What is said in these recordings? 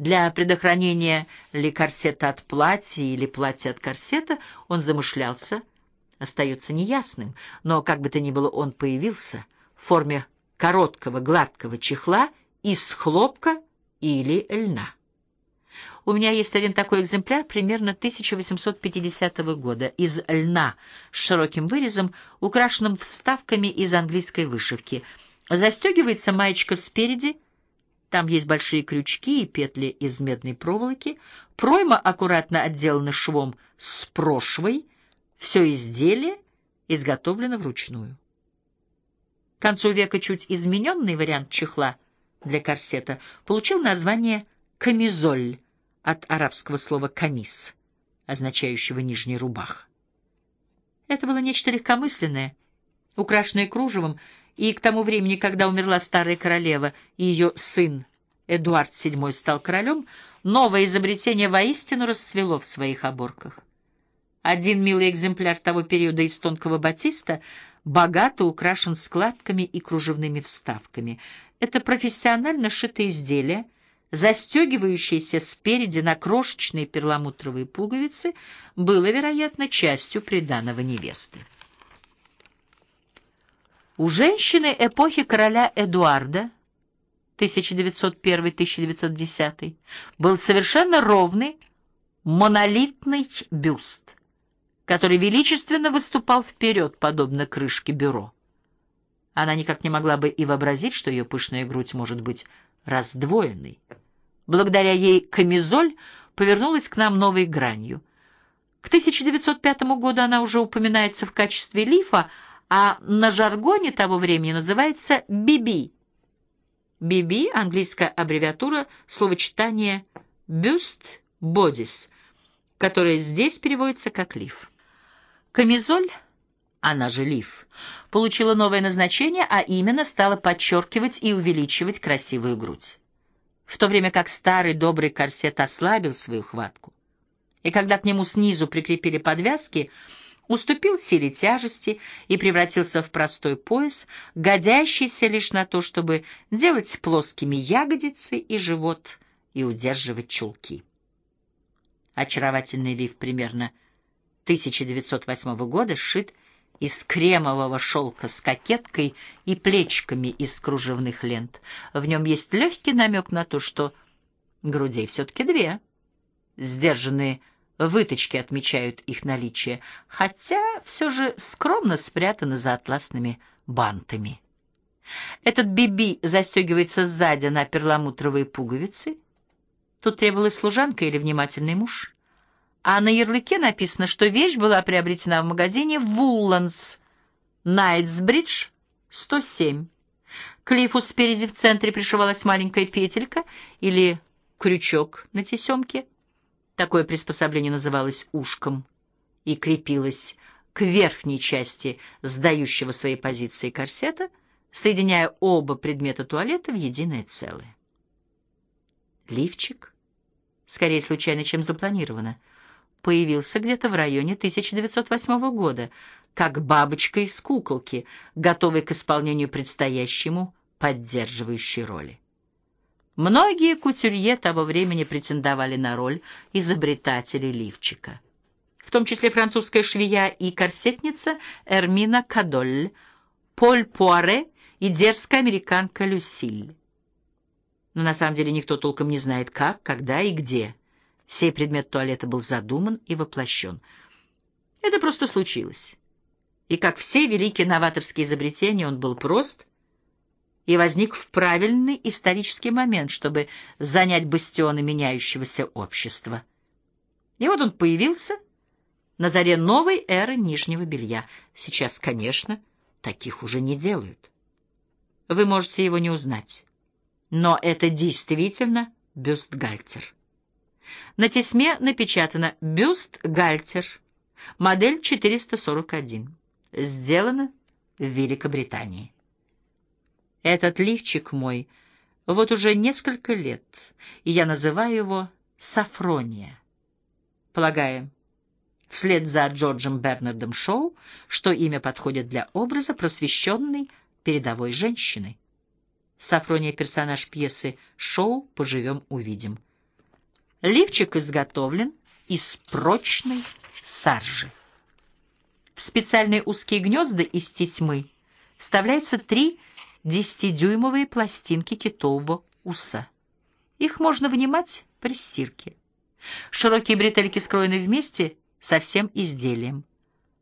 Для предохранения ли корсета от платья или платья от корсета он замышлялся, остается неясным, но как бы то ни было он появился в форме короткого гладкого чехла из хлопка или льна. У меня есть один такой экземпляр примерно 1850 года из льна с широким вырезом, украшенным вставками из английской вышивки. Застегивается маечка спереди, там есть большие крючки и петли из медной проволоки, пройма аккуратно отделана швом с прошвой, все изделие изготовлено вручную. К концу века чуть измененный вариант чехла для корсета получил название «камизоль», от арабского слова «камис», означающего «нижний рубах». Это было нечто легкомысленное, украшенное кружевом, и к тому времени, когда умерла старая королева и ее сын Эдуард VII стал королем, новое изобретение воистину расцвело в своих оборках. Один милый экземпляр того периода из тонкого батиста богато украшен складками и кружевными вставками. Это профессионально шитое изделие — застегивающееся спереди на крошечные перламутровые пуговицы, было, вероятно, частью приданого невесты. У женщины эпохи короля Эдуарда 1901-1910 был совершенно ровный монолитный бюст, который величественно выступал вперед, подобно крышке бюро. Она никак не могла бы и вообразить, что ее пышная грудь может быть раздвоенной. Благодаря ей камизоль повернулась к нам новой гранью. К 1905 году она уже упоминается в качестве лифа, а на жаргоне того времени называется «биби». «Биби» — английская аббревиатура словочитания «бюст бодис», которое здесь переводится как «лиф». Камизоль — она же лиф, получила новое назначение, а именно стала подчеркивать и увеличивать красивую грудь. В то время как старый добрый корсет ослабил свою хватку, и когда к нему снизу прикрепили подвязки, уступил силе тяжести и превратился в простой пояс, годящийся лишь на то, чтобы делать плоскими ягодицы и живот и удерживать чулки. Очаровательный лиф примерно 1908 года сшит из кремового шелка с кокеткой и плечиками из кружевных лент. В нем есть легкий намек на то, что грудей все-таки две. Сдержанные выточки отмечают их наличие, хотя все же скромно спрятаны за атласными бантами. Этот биби застегивается сзади на перламутровые пуговицы. Тут требовалась служанка или внимательный муж а на ярлыке написано, что вещь была приобретена в магазине Вулланс, Найтсбридж, 107. К лифу спереди в центре пришивалась маленькая петелька или крючок на тесемке. Такое приспособление называлось ушком и крепилось к верхней части сдающего свои позиции корсета, соединяя оба предмета туалета в единое целое. Лифчик, скорее случайно, чем запланировано, появился где-то в районе 1908 года, как бабочка из куколки, готовый к исполнению предстоящему поддерживающей роли. Многие кутюрье того времени претендовали на роль изобретателей лифчика, в том числе французская швея и корсетница Эрмина Кадоль, Поль Пуаре и дерзкая американка Люсиль. Но на самом деле никто толком не знает как, когда и где Сей предмет туалета был задуман и воплощен. Это просто случилось. И как все великие новаторские изобретения, он был прост и возник в правильный исторический момент, чтобы занять бастионы меняющегося общества. И вот он появился на заре новой эры нижнего белья. Сейчас, конечно, таких уже не делают. Вы можете его не узнать, но это действительно бюстгальтер. На тесьме напечатано «Бюст Гальтер, модель 441. Сделано в Великобритании». Этот лифчик мой вот уже несколько лет, и я называю его «Сафрония». Полагаю, вслед за Джорджем Бернардом Шоу, что имя подходит для образа просвещенной передовой женщины. Сафрония — персонаж пьесы «Шоу. Поживем, увидим». Лифчик изготовлен из прочной саржи. В специальные узкие гнезда из тесьмы вставляются три десятидюймовые пластинки китового уса. Их можно вынимать при стирке. Широкие бретельки скроены вместе со всем изделием.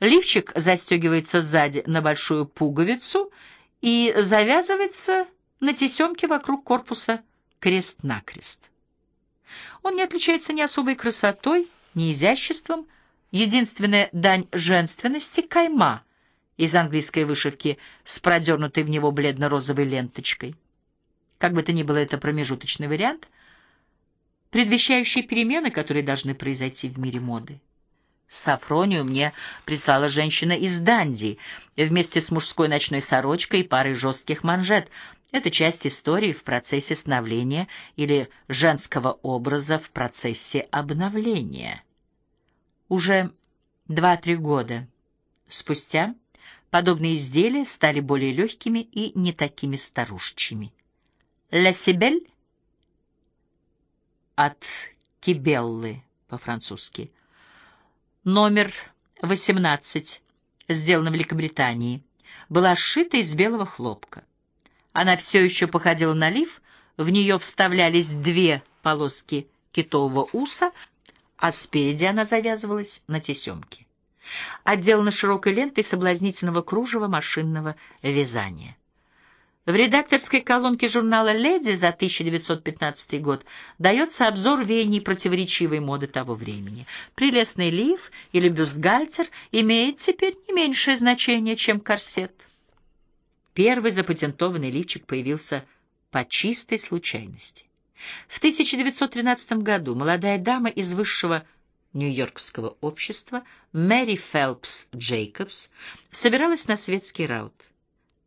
Лифчик застегивается сзади на большую пуговицу и завязывается на тесемке вокруг корпуса крест-накрест. Он не отличается ни особой красотой, ни изяществом. Единственная дань женственности — кайма из английской вышивки с продернутой в него бледно-розовой ленточкой. Как бы то ни было, это промежуточный вариант, предвещающий перемены, которые должны произойти в мире моды. Сафронию мне прислала женщина из Данди вместе с мужской ночной сорочкой и парой жестких манжет. Это часть истории в процессе становления или женского образа в процессе обновления. Уже два-три года спустя подобные изделия стали более легкими и не такими старушечьими. «Ля Сибель» от Кибеллы по-французски – номер 18, сделана в Великобритании, была сшита из белого хлопка. Она все еще походила на лиф, в нее вставлялись две полоски китового уса, а спереди она завязывалась на тесемке. Отделана широкой лентой соблазнительного кружева машинного вязания. В редакторской колонке журнала «Леди» за 1915 год дается обзор веяний противоречивой моды того времени. Прелестный лиф или бюстгальтер имеет теперь не меньшее значение, чем корсет. Первый запатентованный лифчик появился по чистой случайности. В 1913 году молодая дама из высшего нью-йоркского общества Мэри Фелпс Джейкобс собиралась на светский раут.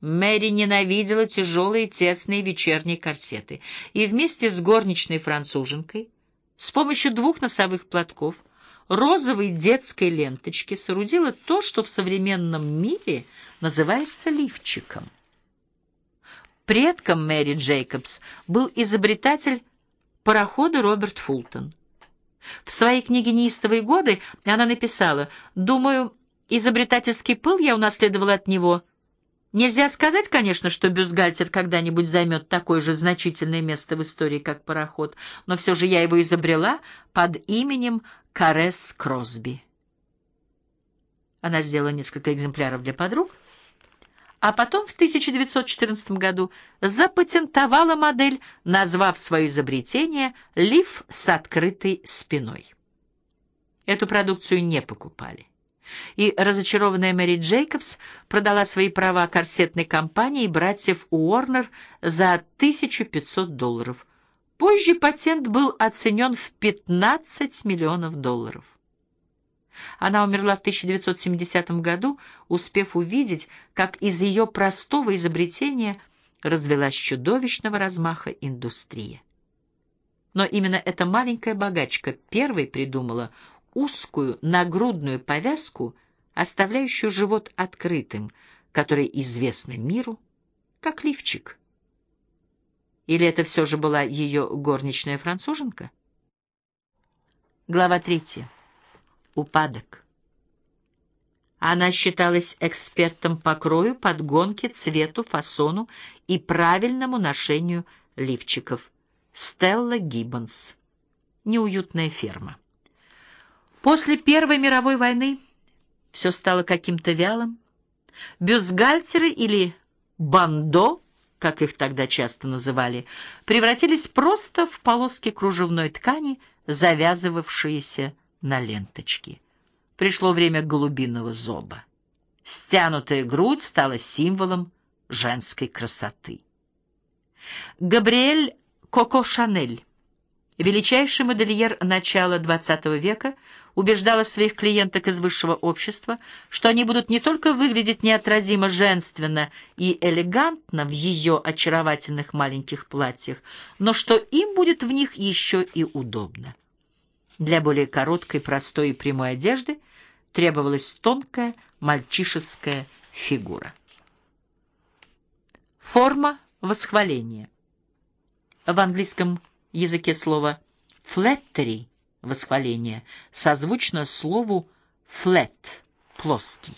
Мэри ненавидела тяжелые тесные вечерние корсеты и вместе с горничной француженкой с помощью двух носовых платков розовой детской ленточки соорудила то, что в современном мире называется лифчиком. Предком Мэри Джейкобс был изобретатель парохода Роберт Фултон. В своей книге «Неистовые годы» она написала «Думаю, изобретательский пыл я унаследовала от него». Нельзя сказать, конечно, что бюстгальтер когда-нибудь займет такое же значительное место в истории, как пароход, но все же я его изобрела под именем Карес Кросби. Она сделала несколько экземпляров для подруг, а потом в 1914 году запатентовала модель, назвав свое изобретение «Лиф с открытой спиной». Эту продукцию не покупали и разочарованная Мэри Джейкобс продала свои права корсетной компании братьев Уорнер за 1500 долларов. Позже патент был оценен в 15 миллионов долларов. Она умерла в 1970 году, успев увидеть, как из ее простого изобретения развелась чудовищного размаха индустрия. Но именно эта маленькая богачка первой придумала узкую нагрудную повязку, оставляющую живот открытым, которая известна миру как лифчик. Или это все же была ее горничная француженка? Глава третья. Упадок. Она считалась экспертом по крою, подгонке, цвету, фасону и правильному ношению лифчиков. Стелла Гиббонс. Неуютная ферма. После Первой мировой войны все стало каким-то вялым. Бюстгальтеры или бандо, как их тогда часто называли, превратились просто в полоски кружевной ткани, завязывавшиеся на ленточки. Пришло время голубиного зоба. Стянутая грудь стала символом женской красоты. Габриэль Коко Шанель, величайший модельер начала XX века, убеждала своих клиенток из высшего общества, что они будут не только выглядеть неотразимо женственно и элегантно в ее очаровательных маленьких платьях, но что им будет в них еще и удобно. Для более короткой, простой и прямой одежды требовалась тонкая мальчишеская фигура. Форма восхваления. В английском языке слово Флеттери восхваление созвучно слову flat плоский.